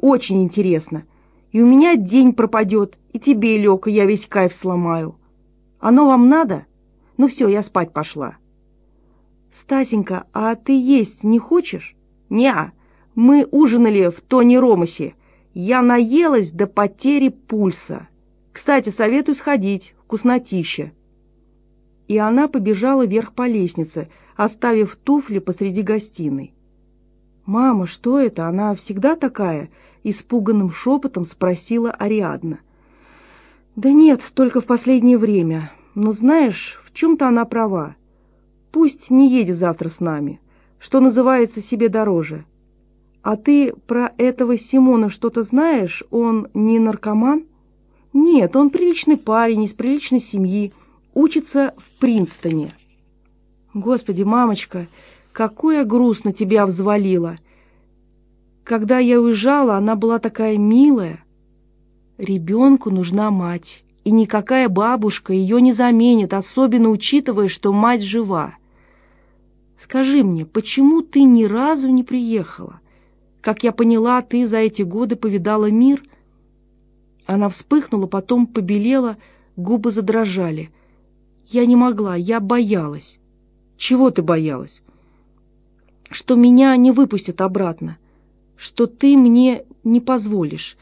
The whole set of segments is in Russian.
Очень интересно. И у меня день пропадет, и тебе, Лёка, я весь кайф сломаю. Оно вам надо? Ну все, я спать пошла. Стасенька, а ты есть не хочешь? Неа, мы ужинали в Тони Ромасе. Я наелась до потери пульса. Кстати, советую сходить, вкуснотища. И она побежала вверх по лестнице, оставив туфли посреди гостиной. «Мама, что это? Она всегда такая?» — испуганным шепотом спросила Ариадна. «Да нет, только в последнее время. Но знаешь, в чем-то она права. Пусть не едет завтра с нами. Что называется, себе дороже. А ты про этого Симона что-то знаешь? Он не наркоман?» «Нет, он приличный парень, из приличной семьи, учится в Принстоне». «Господи, мамочка, какое грустно тебя взвалило!» Когда я уезжала, она была такая милая. Ребенку нужна мать, и никакая бабушка ее не заменит, особенно учитывая, что мать жива. Скажи мне, почему ты ни разу не приехала? Как я поняла, ты за эти годы повидала мир. Она вспыхнула, потом побелела, губы задрожали. Я не могла, я боялась. Чего ты боялась? Что меня не выпустят обратно что ты мне не позволишь.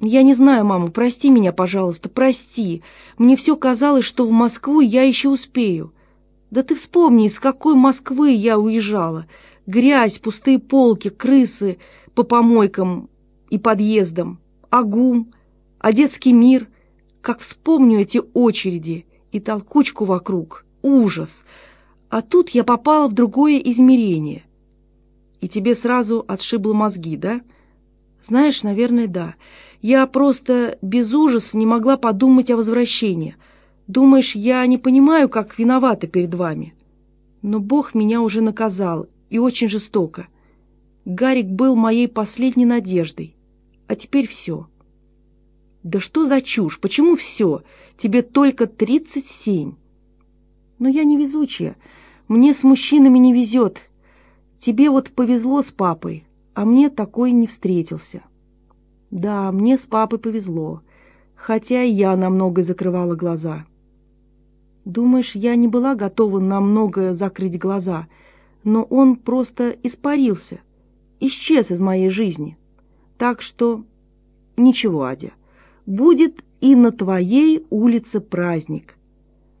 Я не знаю, мама, прости меня, пожалуйста, прости. Мне все казалось, что в Москву я еще успею. Да ты вспомни, из какой Москвы я уезжала. Грязь, пустые полки, крысы по помойкам и подъездам, агум, а детский мир. Как вспомню эти очереди и толкучку вокруг. Ужас! А тут я попала в другое измерение — и тебе сразу отшибло мозги, да? Знаешь, наверное, да. Я просто без ужаса не могла подумать о возвращении. Думаешь, я не понимаю, как виновата перед вами? Но Бог меня уже наказал, и очень жестоко. Гарик был моей последней надеждой. А теперь все. Да что за чушь? Почему все? Тебе только тридцать семь. Но я невезучая. Мне с мужчинами не везет. Тебе вот повезло с папой, а мне такой не встретился. Да, мне с папой повезло, хотя и я на многое закрывала глаза. Думаешь, я не была готова на многое закрыть глаза, но он просто испарился, исчез из моей жизни. Так что ничего, Адя, будет и на твоей улице праздник.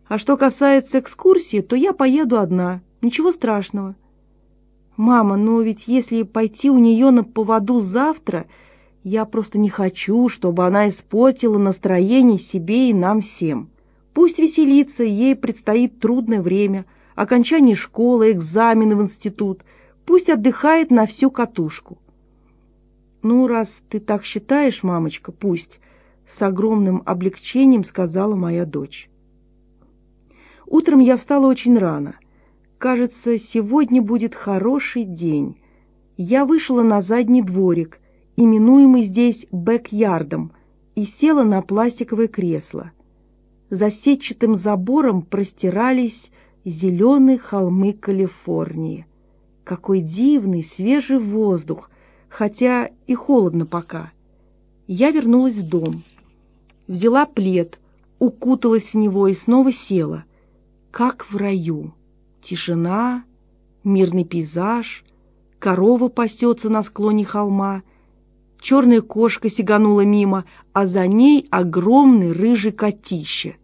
А что касается экскурсии, то я поеду одна, ничего страшного. «Мама, но ведь если пойти у нее на поводу завтра, я просто не хочу, чтобы она испортила настроение себе и нам всем. Пусть веселится, ей предстоит трудное время, окончание школы, экзамены в институт. Пусть отдыхает на всю катушку». «Ну, раз ты так считаешь, мамочка, пусть», — с огромным облегчением сказала моя дочь. Утром я встала очень рано. Кажется, сегодня будет хороший день. Я вышла на задний дворик, именуемый здесь бэк-ярдом, и села на пластиковое кресло. За сетчатым забором простирались зеленые холмы Калифорнии. Какой дивный свежий воздух, хотя и холодно пока. Я вернулась в дом. Взяла плед, укуталась в него и снова села, как в раю. Тишина, мирный пейзаж, корова пасется на склоне холма, черная кошка сиганула мимо, а за ней огромный рыжий котище.